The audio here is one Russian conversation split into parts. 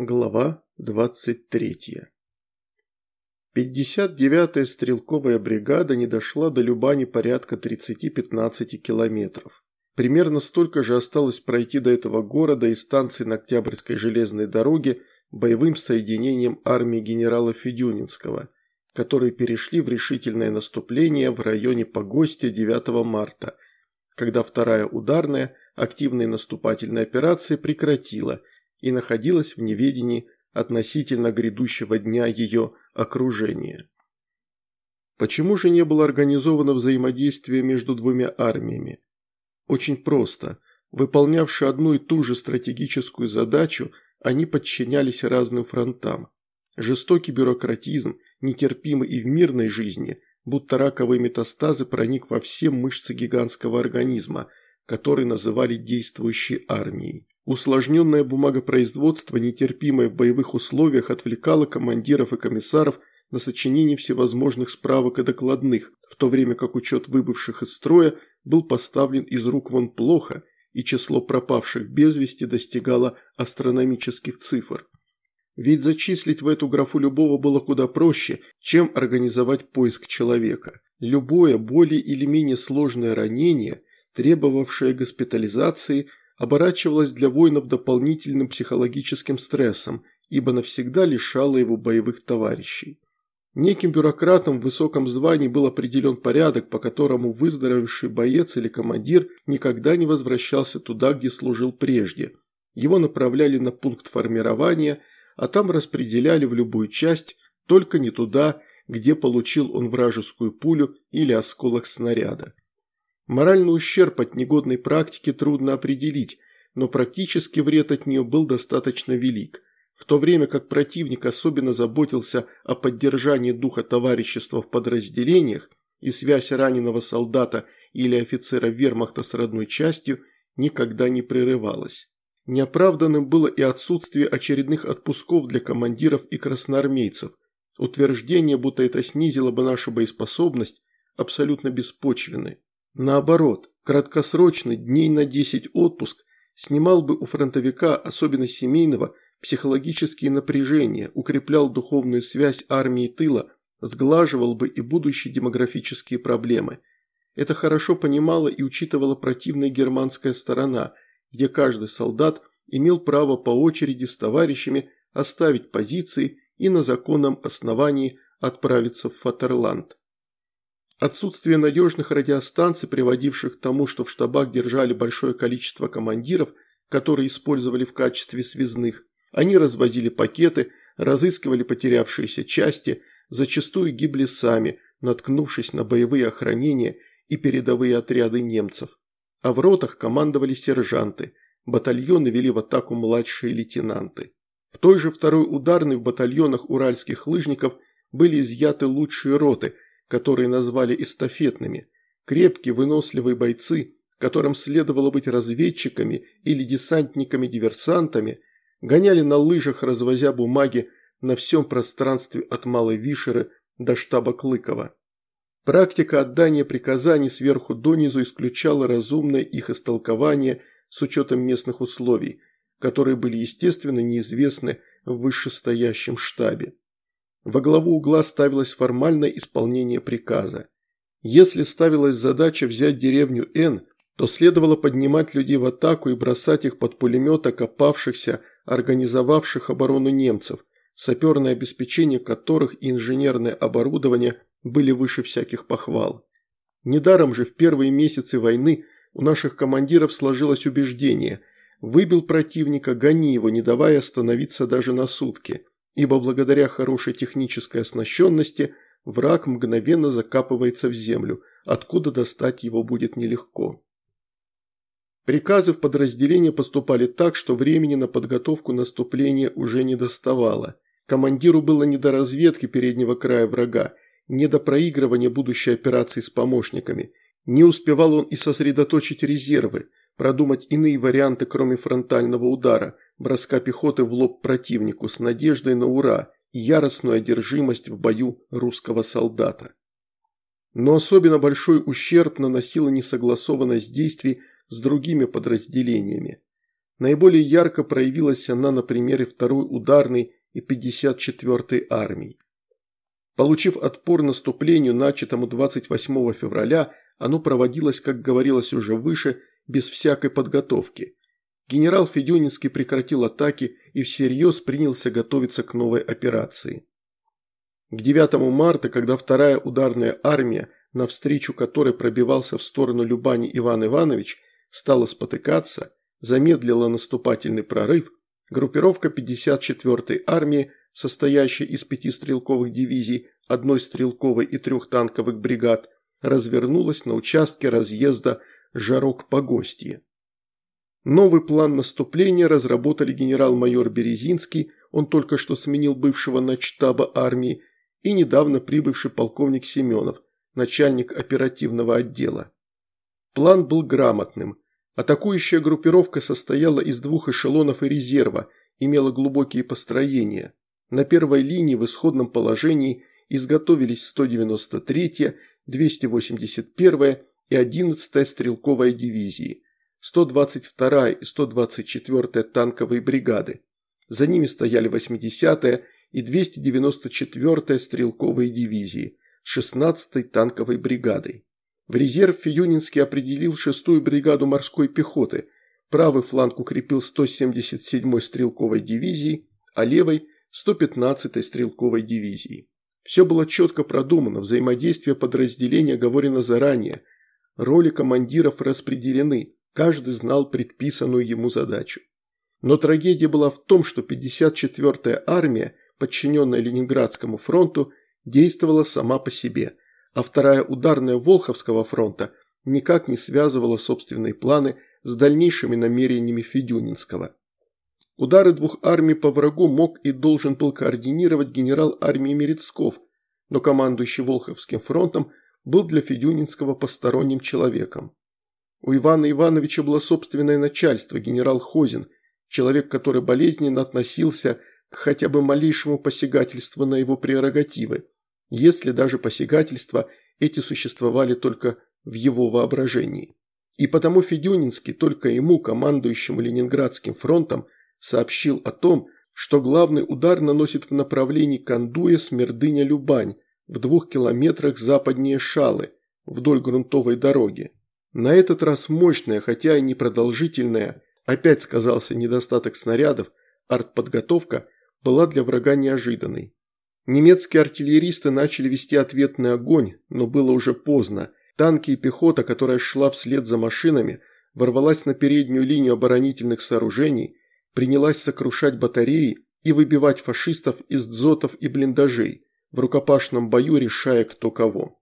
Глава 23. 59-я стрелковая бригада не дошла до Любани порядка 30-15 километров. Примерно столько же осталось пройти до этого города и станции на Октябрьской железной дороге боевым соединением армии генерала Федюнинского, которые перешли в решительное наступление в районе Погостя 9 марта, когда вторая ударная активные наступательные операции прекратила – и находилась в неведении относительно грядущего дня ее окружения. Почему же не было организовано взаимодействие между двумя армиями? Очень просто. Выполнявши одну и ту же стратегическую задачу, они подчинялись разным фронтам. Жестокий бюрократизм, нетерпимый и в мирной жизни, будто раковые метастазы проник во все мышцы гигантского организма, который называли действующей армией. Усложненное бумагопроизводство, нетерпимое в боевых условиях, отвлекало командиров и комиссаров на сочинение всевозможных справок и докладных, в то время как учет выбывших из строя был поставлен из рук вон плохо, и число пропавших без вести достигало астрономических цифр. Ведь зачислить в эту графу любого было куда проще, чем организовать поиск человека. Любое более или менее сложное ранение, требовавшее госпитализации – оборачивалась для воинов дополнительным психологическим стрессом, ибо навсегда лишала его боевых товарищей. Неким бюрократам в высоком звании был определен порядок, по которому выздоровевший боец или командир никогда не возвращался туда, где служил прежде. Его направляли на пункт формирования, а там распределяли в любую часть, только не туда, где получил он вражескую пулю или осколок снаряда. Моральный ущерб от негодной практики трудно определить, но практически вред от нее был достаточно велик. В то время как противник особенно заботился о поддержании духа товарищества в подразделениях, и связь раненого солдата или офицера вермахта с родной частью никогда не прерывалась. Неоправданным было и отсутствие очередных отпусков для командиров и красноармейцев. Утверждение, будто это снизило бы нашу боеспособность, абсолютно беспочвенны. Наоборот, краткосрочный, дней на 10 отпуск снимал бы у фронтовика, особенно семейного, психологические напряжения, укреплял духовную связь армии тыла, сглаживал бы и будущие демографические проблемы. Это хорошо понимала и учитывала противная германская сторона, где каждый солдат имел право по очереди с товарищами оставить позиции и на законном основании отправиться в Фатерланд. Отсутствие надежных радиостанций, приводивших к тому, что в штабах держали большое количество командиров, которые использовали в качестве связных. Они развозили пакеты, разыскивали потерявшиеся части, зачастую гибли сами, наткнувшись на боевые охранения и передовые отряды немцев. А в ротах командовали сержанты, батальоны вели в атаку младшие лейтенанты. В той же второй ударной в батальонах уральских лыжников были изъяты лучшие роты – которые назвали эстафетными, крепкие выносливые бойцы, которым следовало быть разведчиками или десантниками-диверсантами, гоняли на лыжах, развозя бумаги на всем пространстве от Малой Вишеры до штаба Клыкова. Практика отдания приказаний сверху донизу исключала разумное их истолкование с учетом местных условий, которые были, естественно, неизвестны в вышестоящем штабе. Во главу угла ставилось формальное исполнение приказа. Если ставилась задача взять деревню Н, то следовало поднимать людей в атаку и бросать их под пулемет окопавшихся, организовавших оборону немцев, саперное обеспечение которых и инженерное оборудование были выше всяких похвал. Недаром же в первые месяцы войны у наших командиров сложилось убеждение – выбил противника, гони его, не давая остановиться даже на сутки ибо благодаря хорошей технической оснащенности враг мгновенно закапывается в землю, откуда достать его будет нелегко. Приказы в подразделение поступали так, что времени на подготовку наступления уже не доставало. Командиру было не до разведки переднего края врага, не до проигрывания будущей операции с помощниками. Не успевал он и сосредоточить резервы, продумать иные варианты, кроме фронтального удара – броска пехоты в лоб противнику с надеждой на ура и яростную одержимость в бою русского солдата. Но особенно большой ущерб наносила несогласованность действий с другими подразделениями. Наиболее ярко проявилась она на примере 2-й ударной и 54-й армий. Получив отпор наступлению, начатому 28 февраля, оно проводилось, как говорилось уже выше, без всякой подготовки. Генерал Федюнинский прекратил атаки и всерьез принялся готовиться к новой операции. К 9 марта, когда вторая ударная армия, навстречу которой пробивался в сторону Любани Иван Иванович, стала спотыкаться, замедлила наступательный прорыв, группировка 54-й армии, состоящая из пяти стрелковых дивизий, одной стрелковой и трех танковых бригад, развернулась на участке разъезда Жарок-Погостье. Новый план наступления разработали генерал-майор Березинский, он только что сменил бывшего начтаба армии, и недавно прибывший полковник Семенов, начальник оперативного отдела. План был грамотным. Атакующая группировка состояла из двух эшелонов и резерва, имела глубокие построения. На первой линии в исходном положении изготовились 193-я, 281-я и 11-я стрелковая дивизии, 122-я и 124-я танковые бригады. За ними стояли 80-я и 294-я стрелковые дивизии с 16-й танковой бригадой. В резерв Федюнинский определил 6-ю бригаду морской пехоты, правый фланг укрепил 177-й стрелковой дивизией, а левой – 115-й стрелковой дивизией. Все было четко продумано, взаимодействие подразделения оговорено заранее, роли командиров распределены, каждый знал предписанную ему задачу. Но трагедия была в том, что 54-я армия – подчиненная Ленинградскому фронту, действовала сама по себе, а вторая ударная Волховского фронта никак не связывала собственные планы с дальнейшими намерениями Федюнинского. Удары двух армий по врагу мог и должен был координировать генерал армии Мерецков, но командующий Волховским фронтом был для Федюнинского посторонним человеком. У Ивана Ивановича было собственное начальство, генерал Хозин, человек, который болезненно относился к хотя бы малейшему посягательству на его прерогативы, если даже посягательства эти существовали только в его воображении. И потому Федюнинский только ему, командующему Ленинградским фронтом, сообщил о том, что главный удар наносит в направлении Кандуя-Смердыня-Любань в двух километрах западнее Шалы, вдоль грунтовой дороги. На этот раз мощная, хотя и непродолжительная, опять сказался недостаток снарядов, артподготовка – была для врага неожиданной. Немецкие артиллеристы начали вести ответный огонь, но было уже поздно. Танки и пехота, которая шла вслед за машинами, ворвалась на переднюю линию оборонительных сооружений, принялась сокрушать батареи и выбивать фашистов из дзотов и блиндажей, в рукопашном бою решая кто кого.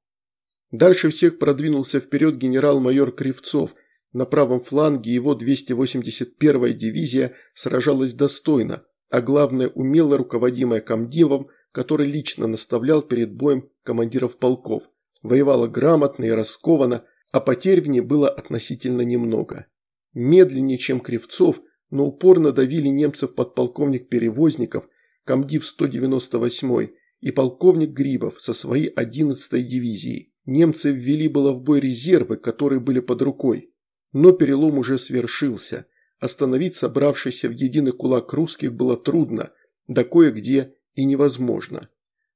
Дальше всех продвинулся вперед генерал-майор Кривцов. На правом фланге его 281-я дивизия сражалась достойно, а главное умело руководимая комдивом, который лично наставлял перед боем командиров полков. Воевала грамотно и раскованно, а потерь в ней было относительно немного. Медленнее, чем Кривцов, но упорно давили немцев подполковник Перевозников, комдив 198-й и полковник Грибов со своей 11-й дивизией. Немцы ввели было в бой резервы, которые были под рукой. Но перелом уже свершился – Остановить собравшийся в единый кулак русских было трудно, да кое-где и невозможно.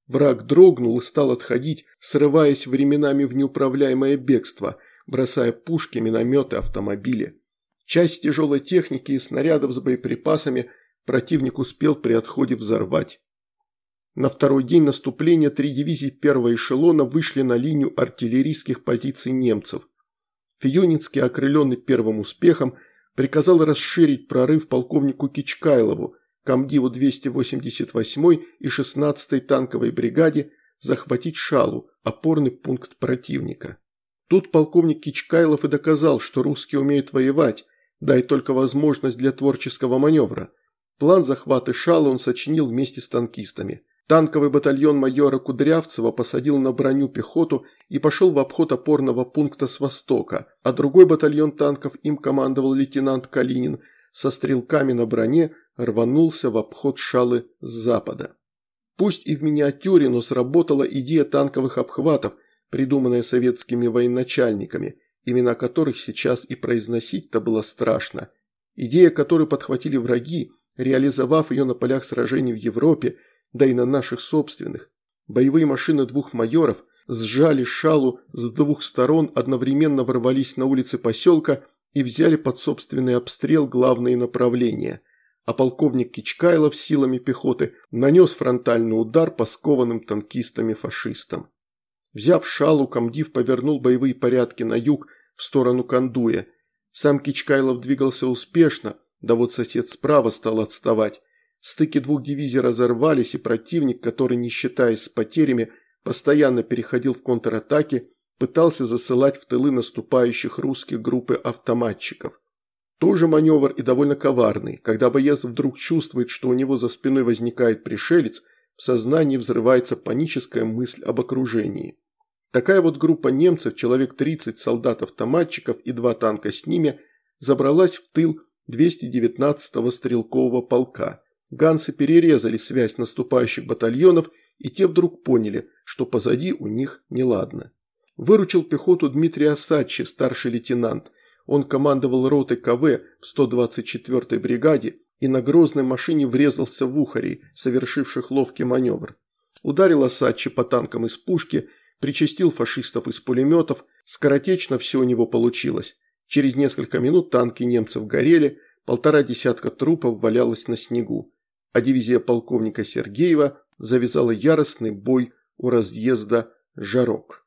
Враг дрогнул и стал отходить, срываясь временами в неуправляемое бегство, бросая пушки, минометы, автомобили. Часть тяжелой техники и снарядов с боеприпасами противник успел при отходе взорвать. На второй день наступления три дивизии первого эшелона вышли на линию артиллерийских позиций немцев. Федюнинский, окрыленный первым успехом, приказал расширить прорыв полковнику Кичкайлову, комдиву 288-й и 16-й танковой бригаде, захватить Шалу, опорный пункт противника. Тут полковник Кичкайлов и доказал, что русские умеют воевать, дай только возможность для творческого маневра. План захвата Шалы он сочинил вместе с танкистами. Танковый батальон майора Кудрявцева посадил на броню пехоту и пошел в обход опорного пункта с востока, а другой батальон танков им командовал лейтенант Калинин со стрелками на броне рванулся в обход Шалы с запада. Пусть и в миниатюре, но сработала идея танковых обхватов, придуманная советскими военачальниками, имена которых сейчас и произносить-то было страшно. идея которой подхватили враги, реализовав ее на полях сражений в Европе, да и на наших собственных. Боевые машины двух майоров сжали шалу с двух сторон, одновременно ворвались на улицы поселка и взяли под собственный обстрел главные направления. А полковник Кичкайлов силами пехоты нанес фронтальный удар по скованным танкистами-фашистам. Взяв шалу, комдив повернул боевые порядки на юг в сторону Кандуя. Сам Кичкайлов двигался успешно, да вот сосед справа стал отставать. Стыки двух дивизий разорвались, и противник, который, не считаясь с потерями, постоянно переходил в контратаки, пытался засылать в тылы наступающих русских группы автоматчиков. Тоже маневр и довольно коварный. Когда боец вдруг чувствует, что у него за спиной возникает пришелец, в сознании взрывается паническая мысль об окружении. Такая вот группа немцев, человек 30 солдат-автоматчиков и два танка с ними, забралась в тыл 219-го стрелкового полка. Гансы перерезали связь наступающих батальонов, и те вдруг поняли, что позади у них неладно. Выручил пехоту Дмитрий Осадчи, старший лейтенант. Он командовал ротой КВ в 124-й бригаде и на грозной машине врезался в ухарей, совершивших ловкий маневр. Ударил Осадчи по танкам из пушки, причастил фашистов из пулеметов, скоротечно все у него получилось. Через несколько минут танки немцев горели, полтора десятка трупов валялось на снегу а дивизия полковника Сергеева завязала яростный бой у разъезда Жарок.